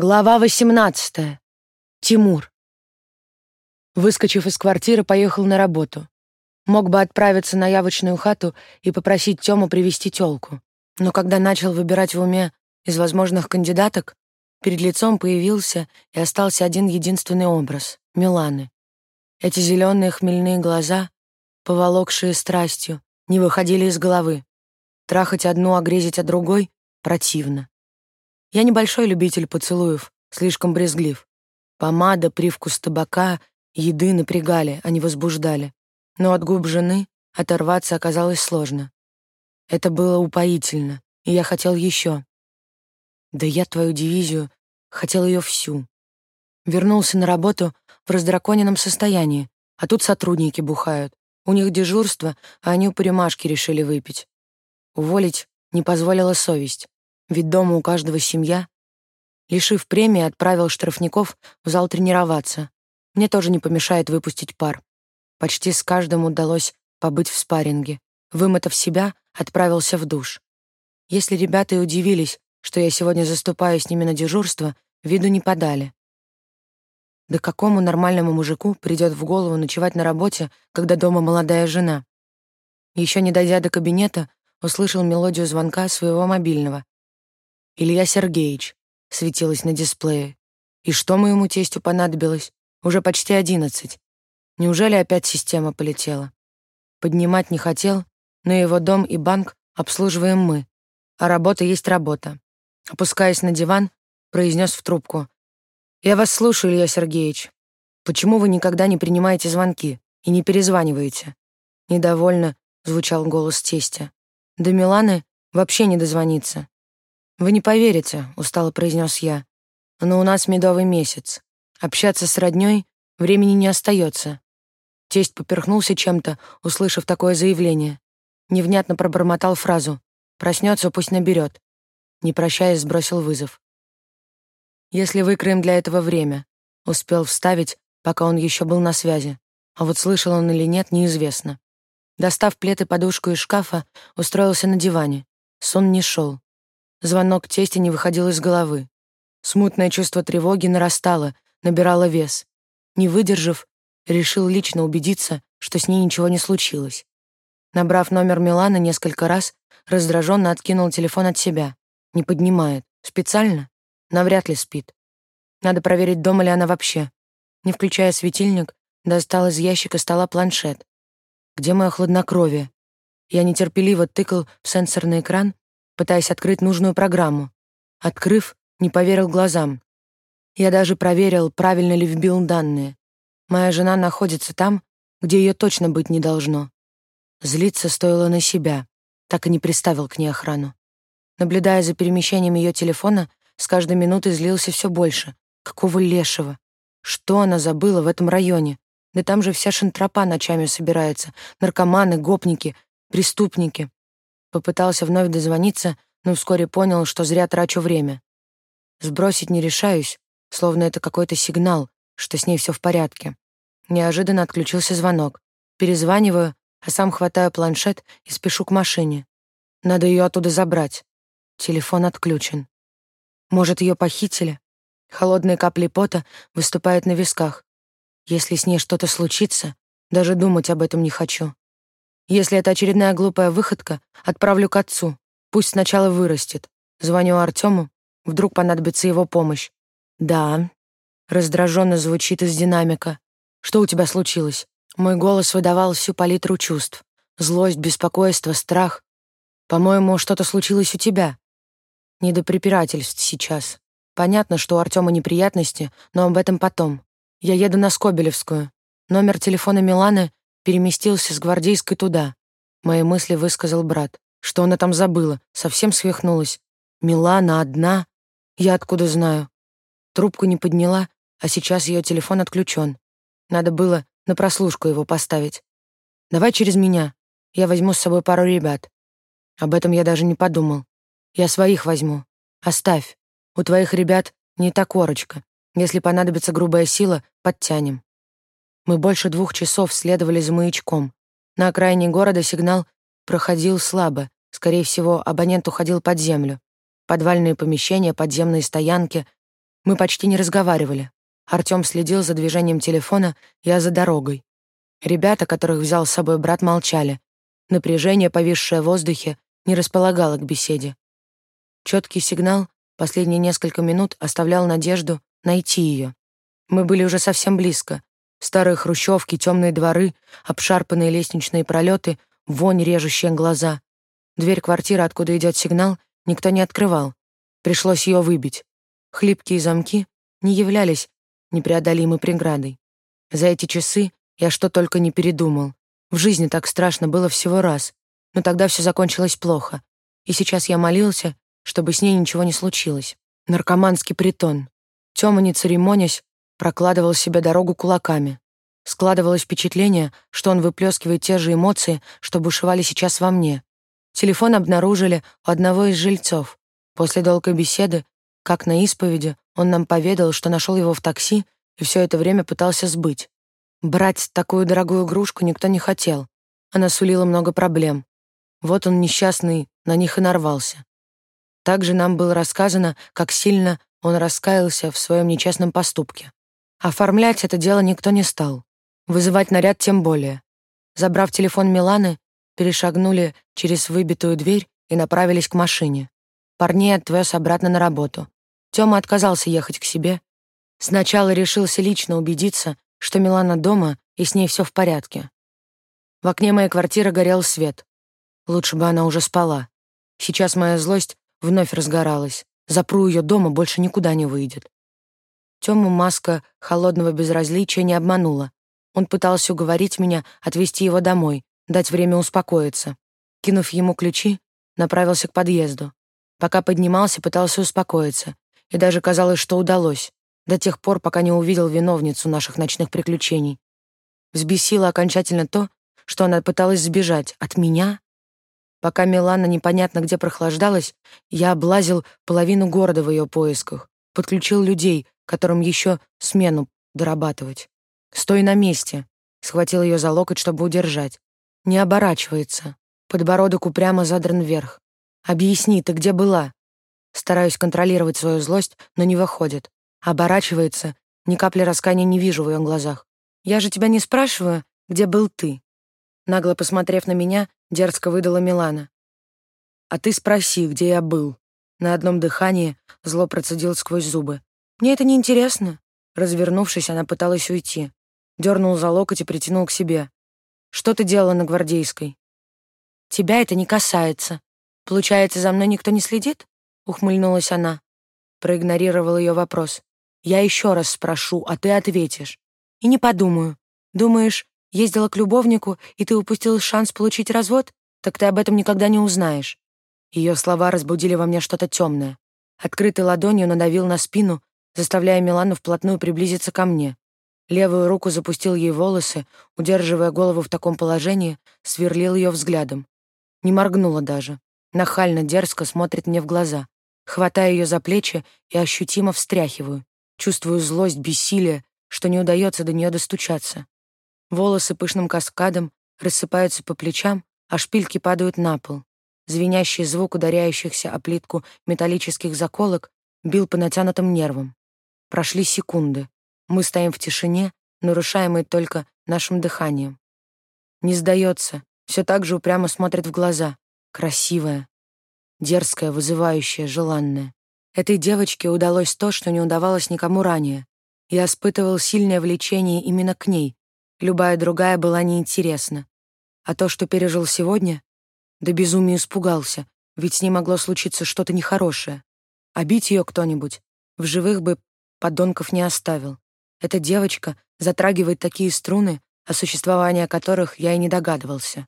Глава 18. Тимур. Выскочив из квартиры, поехал на работу. Мог бы отправиться на явочную хату и попросить Тему привести тёлку. Но когда начал выбирать в уме из возможных кандидаток, перед лицом появился и остался один единственный образ — Миланы. Эти зеленые хмельные глаза, поволокшие страстью, не выходили из головы. Трахать одну, а грезить о другой — противно. Я небольшой любитель поцелуев, слишком брезглив. Помада, привкус табака, еды напрягали, а не возбуждали. Но от губ жены оторваться оказалось сложно. Это было упоительно, и я хотел еще. Да я твою дивизию хотел ее всю. Вернулся на работу в раздраконенном состоянии, а тут сотрудники бухают. У них дежурство, а они у упрямашки решили выпить. Уволить не позволила совесть ведь дома у каждого семья. Лишив премии, отправил штрафников в зал тренироваться. Мне тоже не помешает выпустить пар. Почти с каждым удалось побыть в спарринге. Вымотав себя, отправился в душ. Если ребята и удивились, что я сегодня заступаю с ними на дежурство, виду не подали. Да какому нормальному мужику придет в голову ночевать на работе, когда дома молодая жена? Еще не дойдя до кабинета, услышал мелодию звонка своего мобильного Илья Сергеевич, светилось на дисплее. И что моему тестю понадобилось? Уже почти одиннадцать. Неужели опять система полетела? Поднимать не хотел, но его дом и банк обслуживаем мы, а работа есть работа. Опускаясь на диван, произнес в трубку. «Я вас слушаю, Илья Сергеевич. Почему вы никогда не принимаете звонки и не перезваниваете?» Недовольно звучал голос тестя. До Миланы вообще не дозвониться. «Вы не поверите», — устало произнес я, «но у нас медовый месяц. Общаться с роднёй времени не остается». Тесть поперхнулся чем-то, услышав такое заявление. Невнятно пробормотал фразу «Проснется, пусть наберет». Не прощаясь, сбросил вызов. «Если выкроем для этого время», — успел вставить, пока он еще был на связи. А вот слышал он или нет, неизвестно. Достав плед и подушку из шкафа, устроился на диване. Сон не шел. Звонок тести не выходил из головы. Смутное чувство тревоги нарастало, набирало вес. Не выдержав, решил лично убедиться, что с ней ничего не случилось. Набрав номер Милана несколько раз, раздраженно откинул телефон от себя. Не поднимает. Специально? Навряд ли спит. Надо проверить, дома ли она вообще. Не включая светильник, достал из ящика стола планшет. Где мое хладнокровие? Я нетерпеливо тыкал в сенсорный экран, пытаясь открыть нужную программу. Открыв, не поверил глазам. Я даже проверил, правильно ли вбил данные. Моя жена находится там, где ее точно быть не должно. Злиться стоило на себя, так и не приставил к ней охрану. Наблюдая за перемещением ее телефона, с каждой минутой злился все больше. Какого лешего? Что она забыла в этом районе? Да там же вся шантропа ночами собирается. Наркоманы, гопники, преступники. Попытался вновь дозвониться, но вскоре понял, что зря трачу время. Сбросить не решаюсь, словно это какой-то сигнал, что с ней все в порядке. Неожиданно отключился звонок. Перезваниваю, а сам хватаю планшет и спешу к машине. Надо ее оттуда забрать. Телефон отключен. Может, ее похитили? Холодные капли пота выступают на висках. Если с ней что-то случится, даже думать об этом не хочу. Если это очередная глупая выходка, отправлю к отцу. Пусть сначала вырастет. Звоню Артему, вдруг понадобится его помощь. Да. Раздраженно звучит из динамика. Что у тебя случилось? Мой голос выдавал всю палитру чувств. Злость, беспокойство, страх. По-моему, что-то случилось у тебя. Не до препирательств сейчас. Понятно, что у Артема неприятности, но об этом потом. Я еду на Скобелевскую. Номер телефона Миланы переместился с гвардейской туда. Мои мысли высказал брат. Что она там забыла? Совсем свихнулась. Милана одна? Я откуда знаю? Трубку не подняла, а сейчас ее телефон отключен. Надо было на прослушку его поставить. Давай через меня. Я возьму с собой пару ребят. Об этом я даже не подумал. Я своих возьму. Оставь. У твоих ребят не та корочка. Если понадобится грубая сила, подтянем. Мы больше двух часов следовали за маячком. На окраине города сигнал проходил слабо. Скорее всего, абонент уходил под землю. Подвальные помещения, подземные стоянки. Мы почти не разговаривали. Артём следил за движением телефона, я за дорогой. Ребята, которых взял с собой брат, молчали. Напряжение, повисшее в воздухе, не располагало к беседе. Чёткий сигнал последние несколько минут оставлял надежду найти её. Мы были уже совсем близко. Старые хрущевки, тёмные дворы, обшарпанные лестничные пролеты, вонь, режущая глаза. Дверь квартиры, откуда идёт сигнал, никто не открывал. Пришлось её выбить. Хлипкие замки не являлись непреодолимой преградой. За эти часы я что только не передумал. В жизни так страшно было всего раз, но тогда все закончилось плохо. И сейчас я молился, чтобы с ней ничего не случилось. Наркоманский притон. Тёма, не церемонясь, прокладывал себе дорогу кулаками. Складывалось впечатление, что он выплескивает те же эмоции, что бушевали сейчас во мне. Телефон обнаружили у одного из жильцов. После долгой беседы, как на исповеди, он нам поведал, что нашел его в такси и все это время пытался сбыть. Брать такую дорогую игрушку никто не хотел. Она сулила много проблем. Вот он, несчастный, на них и нарвался. Также нам было рассказано, как сильно он раскаялся в своем нечестном поступке. Оформлять это дело никто не стал. Вызывать наряд тем более. Забрав телефон Миланы, перешагнули через выбитую дверь и направились к машине. Парней отвез обратно на работу. Тёма отказался ехать к себе. Сначала решился лично убедиться, что Милана дома и с ней все в порядке. В окне моей квартиры горел свет. Лучше бы она уже спала. Сейчас моя злость вновь разгоралась. Запру ее дома, больше никуда не выйдет. Тёму маска холодного безразличия не обманула. Он пытался уговорить меня отвезти его домой, дать время успокоиться. Кинув ему ключи, направился к подъезду. Пока поднимался, пытался успокоиться и даже казалось, что удалось, до тех пор, пока не увидел виновницу наших ночных приключений. Взбесило окончательно то, что она пыталась сбежать от меня. Пока Милана непонятно где прохлаждалась, я облазил половину города в ее поисках, подключил людей, которым еще смену дорабатывать. «Стой на месте!» — схватил ее за локоть, чтобы удержать. «Не оборачивается. Подбородок упрямо задран вверх. Объясни, ты где была?» Стараюсь контролировать свою злость, но не выходит. Оборачивается, ни капли раскаяния не вижу в ее глазах. «Я же тебя не спрашиваю, где был ты?» Нагло посмотрев на меня, дерзко выдала Милана. «А ты спроси, где я был». На одном дыхании зло процедил сквозь зубы. «Мне это не интересно. Развернувшись, она пыталась уйти. Дернул за локоть и притянул к себе. «Что ты делала на Гвардейской?» «Тебя это не касается. Получается, за мной никто не следит?» ухмыльнулась она. Проигнорировал ее вопрос. Я еще раз спрошу, а ты ответишь. И не подумаю. Думаешь, ездила к любовнику, и ты упустил шанс получить развод? Так ты об этом никогда не узнаешь. Ее слова разбудили во мне что-то темное. Открытой ладонью надавил на спину, заставляя Милану вплотную приблизиться ко мне. Левую руку запустил ей волосы, удерживая голову в таком положении, сверлил ее взглядом. Не моргнула даже. Нахально, дерзко смотрит мне в глаза. Хватаю ее за плечи и ощутимо встряхиваю. Чувствую злость, бессилие, что не удается до нее достучаться. Волосы пышным каскадом рассыпаются по плечам, а шпильки падают на пол. Звенящий звук ударяющихся о плитку металлических заколок бил по натянутым нервам. Прошли секунды. Мы стоим в тишине, нарушаемой только нашим дыханием. Не сдается, все так же упрямо смотрит в глаза. Красивая, дерзкая, вызывающая, желанная. Этой девочке удалось то, что не удавалось никому ранее. Я испытывал сильное влечение именно к ней. Любая другая была неинтересна. А то, что пережил сегодня, до безумия испугался, ведь с ней могло случиться что-то нехорошее. А бить ее кто-нибудь в живых бы подонков не оставил. Эта девочка затрагивает такие струны, о существовании которых я и не догадывался.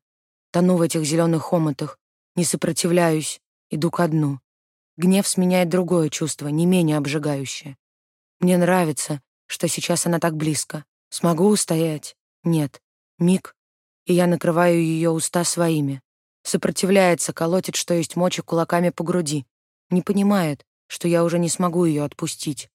Тону в этих зеленых омутах, не сопротивляюсь, Иду ко дну. Гнев сменяет другое чувство, не менее обжигающее. Мне нравится, что сейчас она так близко. Смогу устоять? Нет. Миг, и я накрываю ее уста своими. Сопротивляется, колотит, что есть мочи кулаками по груди. Не понимает, что я уже не смогу ее отпустить.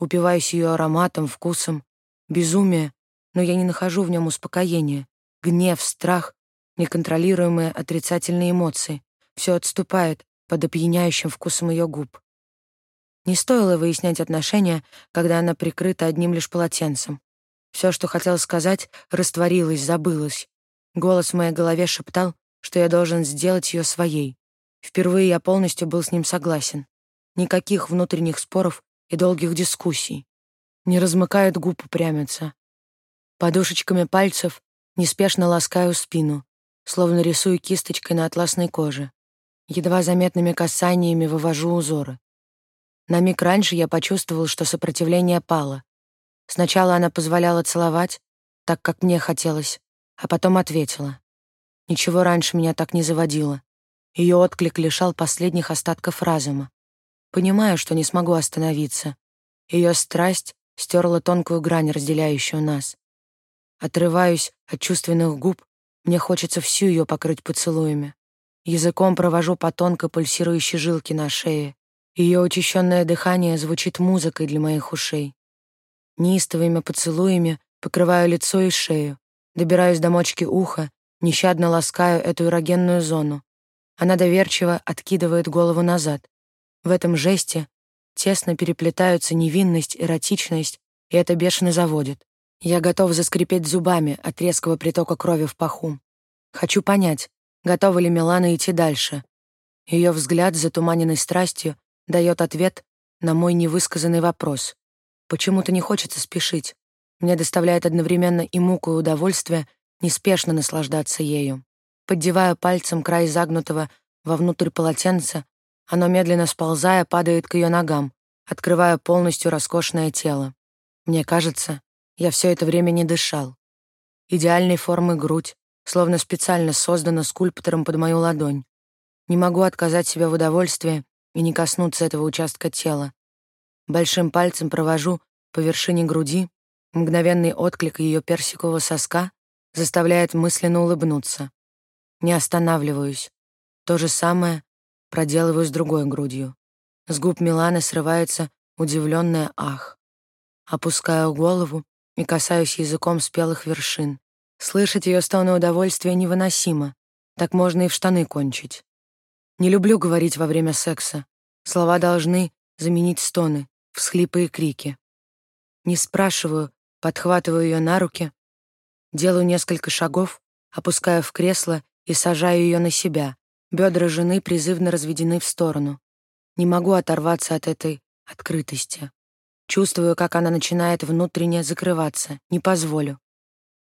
Упиваюсь ее ароматом, вкусом. Безумие, но я не нахожу в нем успокоения. Гнев, страх, неконтролируемые отрицательные эмоции. Все отступает, под опьяняющим вкусом ее губ. Не стоило выяснять отношения, когда она прикрыта одним лишь полотенцем. Все, что хотел сказать, растворилось, забылось. Голос в моей голове шептал, что я должен сделать ее своей. Впервые я полностью был с ним согласен. Никаких внутренних споров и долгих дискуссий. Не размыкают губ упрямиться. Подушечками пальцев неспешно ласкаю спину, словно рисую кисточкой на атласной коже. Едва заметными касаниями вывожу узоры. На миг раньше я почувствовал, что сопротивление пало. Сначала она позволяла целовать, так как мне хотелось, а потом ответила. Ничего раньше меня так не заводило. Ее отклик лишал последних остатков разума. Понимаю, что не смогу остановиться. Ее страсть стерла тонкую грань, разделяющую нас. Отрываюсь от чувственных губ, мне хочется всю ее покрыть поцелуями. Языком провожу по тонкой пульсирующей жилке на шее. Ее учащенное дыхание звучит музыкой для моих ушей. Неистовыми поцелуями покрываю лицо и шею, добираюсь до мочки уха, нещадно ласкаю эту эрогенную зону. Она доверчиво откидывает голову назад. В этом жесте тесно переплетаются невинность, эротичность, и это бешено заводит. Я готов заскрипеть зубами от резкого притока крови в паху. Хочу понять, готова ли Милана идти дальше. Ее взгляд, затуманенный страстью, дает ответ на мой невысказанный вопрос. Почему-то не хочется спешить. Мне доставляет одновременно и муку, и удовольствие неспешно наслаждаться ею. Поддеваю пальцем край загнутого вовнутрь полотенца, оно, медленно сползая, падает к ее ногам, открывая полностью роскошное тело. Мне кажется, я все это время не дышал. Идеальной формы грудь, словно специально создана скульптором под мою ладонь. Не могу отказать себе в удовольствии и не коснуться этого участка тела. Большим пальцем провожу по вершине груди, мгновенный отклик ее персикового соска заставляет мысленно улыбнуться. Не останавливаюсь. То же самое проделываю с другой грудью. С губ Миланы срывается удивленное «ах». Опускаю голову и касаюсь языком спелых вершин. Слышать ее стоны удовольствия невыносимо. Так можно и в штаны кончить. Не люблю говорить во время секса. Слова должны заменить стоны, всхлипы и крики. Не спрашиваю, подхватываю ее на руки, делаю несколько шагов, опускаю в кресло и сажаю ее на себя. Бедра жены призывно разведены в сторону. Не могу оторваться от этой открытости. Чувствую, как она начинает внутренне закрываться. Не позволю.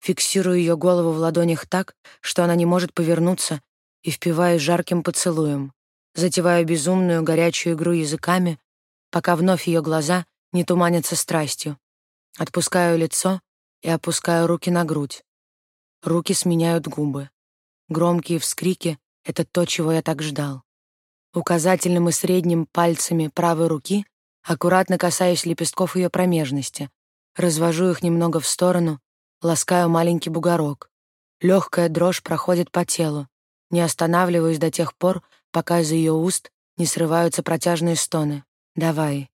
Фиксирую ее голову в ладонях так, что она не может повернуться, и впиваюсь жарким поцелуем. Затеваю безумную горячую игру языками, пока вновь ее глаза не туманятся страстью. Отпускаю лицо и опускаю руки на грудь. Руки сменяют губы. Громкие вскрики это то, чего я так ждал. Указательным и средним пальцами правой руки аккуратно касаюсь лепестков ее промежности, развожу их немного в сторону, ласкаю маленький бугорок. Легкая дрожь проходит по телу. Не останавливаюсь до тех пор, пока из ее уст не срываются протяжные стоны. «Давай».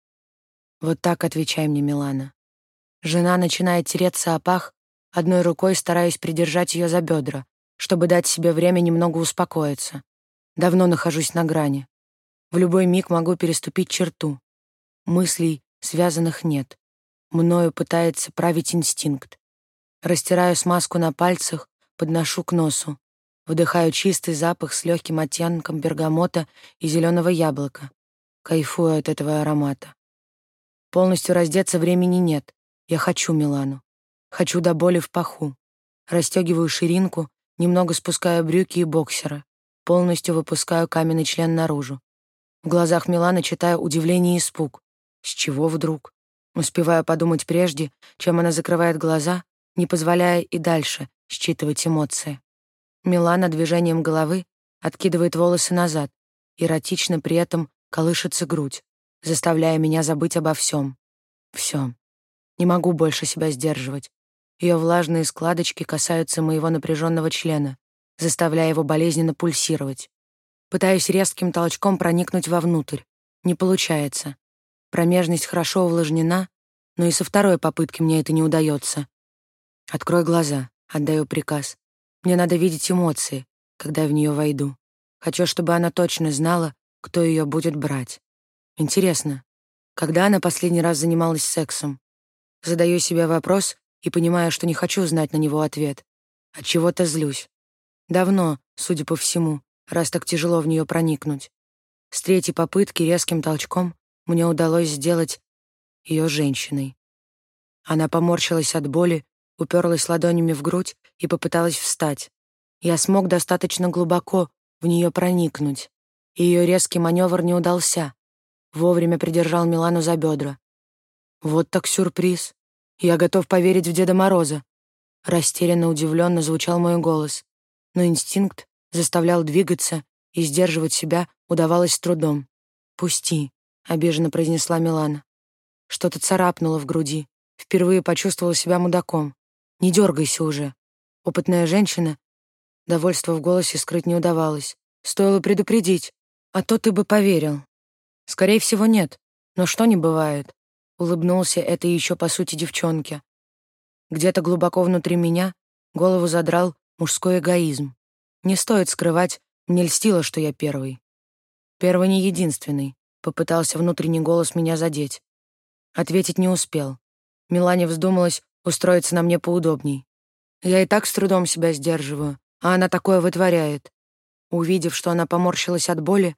Вот так отвечай мне, Милана. Жена начинает тереться о пах, одной рукой стараюсь придержать ее за бедра, чтобы дать себе время немного успокоиться. Давно нахожусь на грани. В любой миг могу переступить черту. Мыслей, связанных нет. Мною пытается править инстинкт. Растираю смазку на пальцах, подношу к носу. Вдыхаю чистый запах с легким оттенком бергамота и зеленого яблока. Кайфую от этого аромата. Полностью раздеться времени нет. Я хочу Милану. Хочу до боли в паху. Расстегиваю ширинку, Немного спускаю брюки и боксера. Полностью выпускаю каменный член наружу. В глазах Миланы читаю удивление и испуг. С чего вдруг? Успеваю подумать прежде, чем она закрывает глаза, не позволяя и дальше считывать эмоции. Милана движением головы откидывает волосы назад, эротично при этом колышется грудь, заставляя меня забыть обо всем. Все. Не могу больше себя сдерживать. Ее влажные складочки касаются моего напряженного члена, заставляя его болезненно пульсировать. Пытаюсь резким толчком проникнуть вовнутрь. Не получается. Промежность хорошо увлажнена, но и со второй попытки мне это не удается. «Открой глаза», — отдаю приказ. «Мне надо видеть эмоции, когда в нее войду. Хочу, чтобы она точно знала, кто ее будет брать. Интересно, Когда она последний раз занималась сексом? Задаю себе вопрос и понимаю, что не хочу знать на него ответ. От чего-то злюсь. Давно, судя по всему, раз так тяжело в нее проникнуть. С третьей попытки резким толчком мне удалось сделать ее женщиной. Она поморщилась от боли, уперлась ладонями в грудь и попыталась встать. Я смог достаточно глубоко в нее проникнуть, ее резкий маневр не удался. Вовремя придержал Милану за бедра. Вот так сюрприз. Я готов поверить в Деда Мороза. Растерянно, удивленно звучал мой голос, но инстинкт заставлял двигаться, и сдерживать себя удавалось с трудом. «Пусти», — обиженно произнесла Милана. Что-то царапнуло в груди. Впервые почувствовала себя мудаком. «Не дергайся уже». Опытная женщина. Довольство в голосе скрыть не удавалось. Стоило предупредить, а то ты бы поверил. Скорее всего, нет. Но что не бывает? Улыбнулся это еще по сути девчонке. Где-то глубоко внутри меня голову задрал мужской эгоизм. Не стоит скрывать, мне льстило, что я первый. Первый не единственный. Попытался внутренний голос меня задеть. Ответить не успел. Милане вздумалась устроиться на мне поудобней. Я и так с трудом себя сдерживаю, а она такое вытворяет. Увидев, что она поморщилась от боли,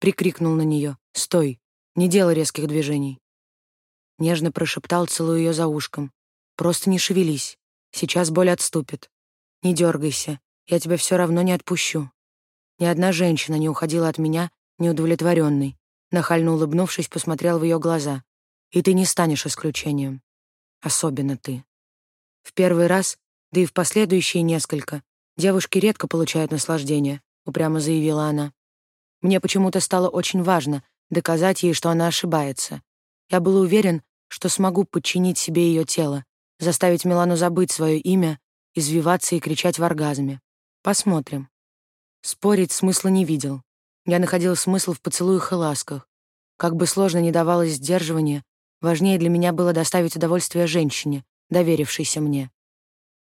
прикрикнул на нее. «Стой! Не делай резких движений!» Нежно прошептал, целуя ее за ушком. «Просто не шевелись. Сейчас боль отступит. Не дергайся. Я тебя все равно не отпущу». Ни одна женщина не уходила от меня неудовлетворенной. Нахально улыбнувшись, посмотрел в ее глаза. «И ты не станешь исключением. Особенно ты». В первый раз, да и в последующие несколько, девушки редко получают наслаждение, упрямо заявила она. Мне почему-то стало очень важно доказать ей, что она ошибается. Я был уверен, что смогу подчинить себе ее тело, заставить Милану забыть свое имя, извиваться и кричать в оргазме. Посмотрим. Спорить смысла не видел. Я находил смысл в поцелуях и ласках. Как бы сложно ни давалось сдерживание, важнее для меня было доставить удовольствие женщине, доверившейся мне.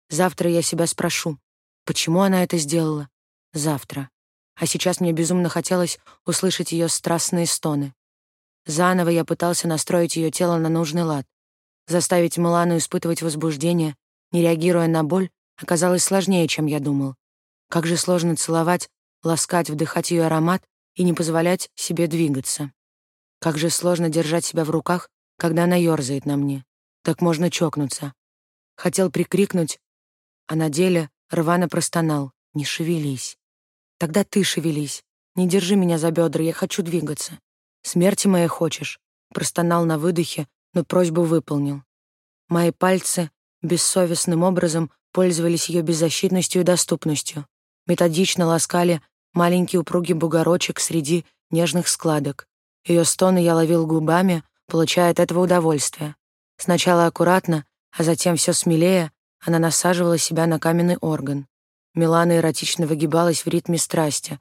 Завтра я себя спрошу, почему она это сделала? Завтра. А сейчас мне безумно хотелось услышать ее страстные стоны. Заново я пытался настроить ее тело на нужный лад. Заставить Милану испытывать возбуждение, не реагируя на боль, оказалось сложнее, чем я думал. Как же сложно целовать, ласкать, вдыхать ее аромат и не позволять себе двигаться. Как же сложно держать себя в руках, когда она ёрзает на мне. Так можно чокнуться. Хотел прикрикнуть, а на деле рвано простонал. «Не шевелись». «Тогда ты шевелись. Не держи меня за бедра, я хочу двигаться». «Смерти моей хочешь?» Простонал на выдохе, но просьбу выполнил. Мои пальцы бессовестным образом пользовались ее беззащитностью и доступностью. Методично ласкали маленький упругий бугорочек среди нежных складок. Ее стоны я ловил губами, получая от этого удовольствие. Сначала аккуратно, а затем все смелее она насаживала себя на каменный орган. Милана эротично выгибалась в ритме страсти.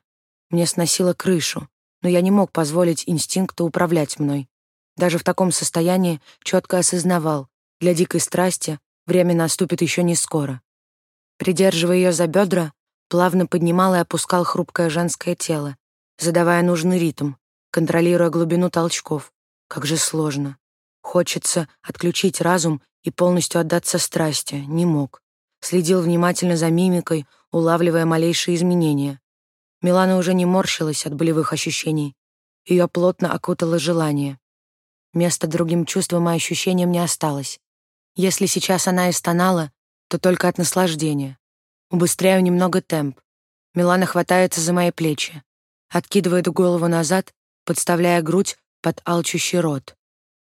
Мне сносило крышу но я не мог позволить инстинкту управлять мной. Даже в таком состоянии четко осознавал, для дикой страсти время наступит еще не скоро. Придерживая ее за бедра, плавно поднимал и опускал хрупкое женское тело, задавая нужный ритм, контролируя глубину толчков. Как же сложно. Хочется отключить разум и полностью отдаться страсти. Не мог. Следил внимательно за мимикой, улавливая малейшие изменения. Милана уже не морщилась от болевых ощущений. Ее плотно окутало желание. Места другим чувствам и ощущениям не осталось. Если сейчас она и стонала, то только от наслаждения. Убыстряю немного темп. Милана хватается за мои плечи. Откидывает голову назад, подставляя грудь под алчущий рот.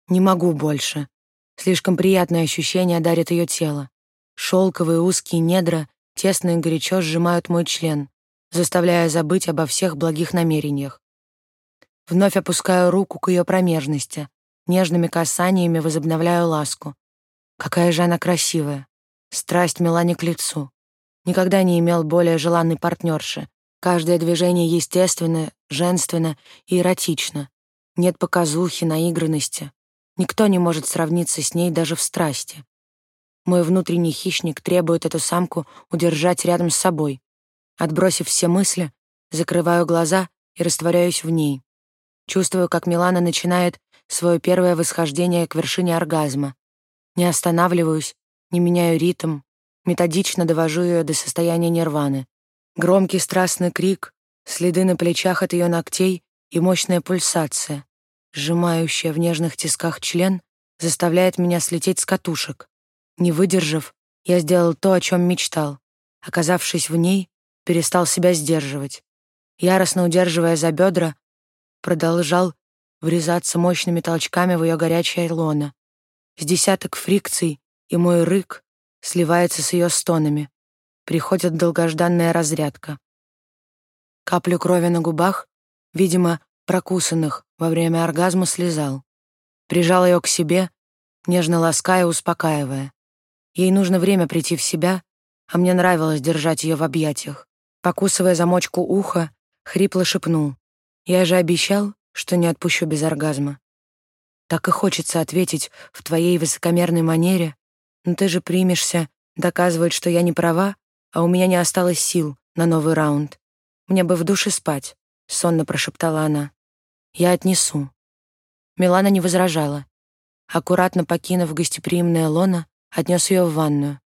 Не могу больше. Слишком приятное ощущение дарит ее тело. Шелковые узкие недра тесно и горячо сжимают мой член заставляя забыть обо всех благих намерениях. Вновь опускаю руку к ее промежности, нежными касаниями возобновляю ласку. Какая же она красивая. Страсть Мелани к лицу. Никогда не имел более желанной партнерши. Каждое движение естественно, женственно и эротично. Нет показухи, наигранности. Никто не может сравниться с ней даже в страсти. Мой внутренний хищник требует эту самку удержать рядом с собой, Отбросив все мысли, закрываю глаза и растворяюсь в ней. Чувствую, как Милана начинает свое первое восхождение к вершине оргазма. Не останавливаюсь, не меняю ритм, методично довожу ее до состояния нирваны. Громкий страстный крик, следы на плечах от ее ногтей и мощная пульсация, сжимающая в нежных тисках член, заставляет меня слететь с катушек. Не выдержав, я сделал то, о чем мечтал. Оказавшись в ней, перестал себя сдерживать. Яростно удерживая за бедра, продолжал врезаться мощными толчками в ее горячее лоно. С десяток фрикций, и мой рык сливается с ее стонами. Приходит долгожданная разрядка. Каплю крови на губах, видимо, прокусанных во время оргазма, слезал. Прижал ее к себе, нежно лаская, успокаивая. Ей нужно время прийти в себя, а мне нравилось держать ее в объятиях. Покусывая замочку уха, хрипло шепнул. «Я же обещал, что не отпущу без оргазма. Так и хочется ответить в твоей высокомерной манере, но ты же примешься доказывать, что я не права, а у меня не осталось сил на новый раунд. Мне бы в душе спать», — сонно прошептала она. «Я отнесу». Милана не возражала. Аккуратно покинув гостеприимное лоно, отнес ее в ванную.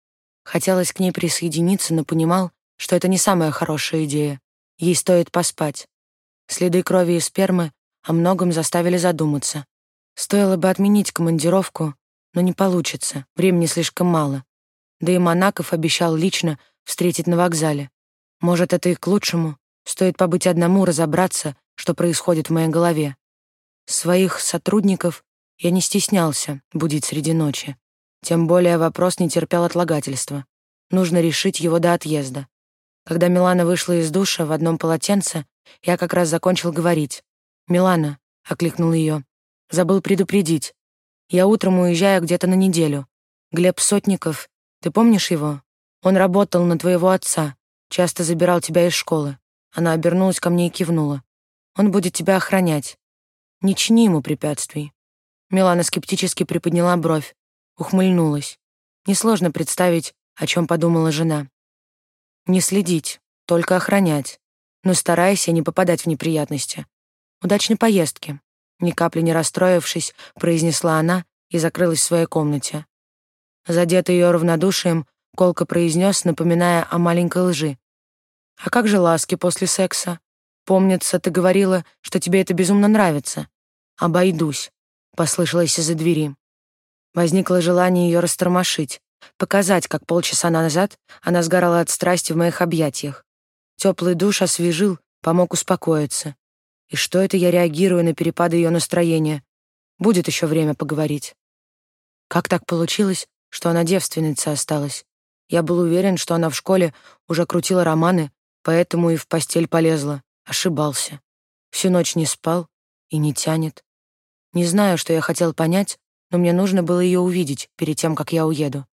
Хотелось к ней присоединиться, но понимал, что это не самая хорошая идея. Ей стоит поспать. Следы крови и спермы о многом заставили задуматься. Стоило бы отменить командировку, но не получится, времени слишком мало. Да и Монаков обещал лично встретить на вокзале. Может, это и к лучшему. Стоит побыть одному, разобраться, что происходит в моей голове. Своих сотрудников я не стеснялся будить среди ночи. Тем более вопрос не терпел отлагательства. Нужно решить его до отъезда. Когда Милана вышла из душа в одном полотенце, я как раз закончил говорить. «Милана», — окликнул ее, — «забыл предупредить. Я утром уезжаю где-то на неделю. Глеб Сотников, ты помнишь его? Он работал на твоего отца, часто забирал тебя из школы». Она обернулась ко мне и кивнула. «Он будет тебя охранять. Не чини ему препятствий». Милана скептически приподняла бровь ухмыльнулась. Несложно представить, о чем подумала жена. Не следить, только охранять. Но старайся не попадать в неприятности. Удачной поездки. Ни капли не расстроившись, произнесла она и закрылась в своей комнате. Задетый ее равнодушием, колко произнес, напоминая о маленькой лжи. «А как же ласки после секса? Помнится, ты говорила, что тебе это безумно нравится. Обойдусь», — послышалось из-за двери. Возникло желание ее растормошить, показать, как полчаса назад она сгорала от страсти в моих объятиях. Теплый душ освежил, помог успокоиться. И что это я реагирую на перепады ее настроения? Будет еще время поговорить. Как так получилось, что она девственница осталась? Я был уверен, что она в школе уже крутила романы, поэтому и в постель полезла. Ошибался. Всю ночь не спал и не тянет. Не знаю, что я хотел понять, но мне нужно было ее увидеть перед тем, как я уеду.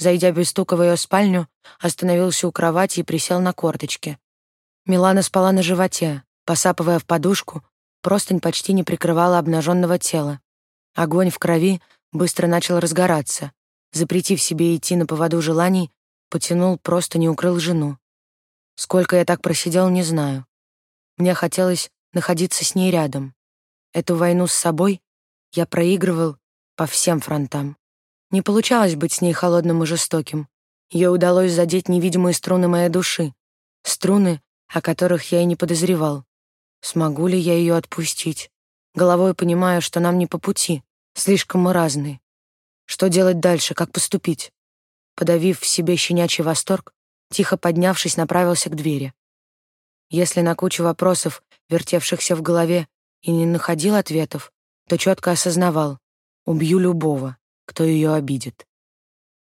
Зайдя без стука в ее спальню, остановился у кровати и присел на корточки. Милана спала на животе, посапывая в подушку, простынь почти не прикрывала обнаженного тела. Огонь в крови быстро начал разгораться. Запретив себе идти на поводу желаний, потянул, просто не укрыл жену. Сколько я так просидел, не знаю. Мне хотелось находиться с ней рядом. Эту войну с собой я проигрывал по всем фронтам. Не получалось быть с ней холодным и жестоким. Ей удалось задеть невидимые струны моей души, струны, о которых я и не подозревал. Смогу ли я ее отпустить? Головой понимаю, что нам не по пути, слишком мы разные. Что делать дальше, как поступить? Подавив в себе щенячий восторг, тихо поднявшись, направился к двери. Если на кучу вопросов, вертевшихся в голове, и не находил ответов, то четко осознавал, Убью любого, кто ее обидит.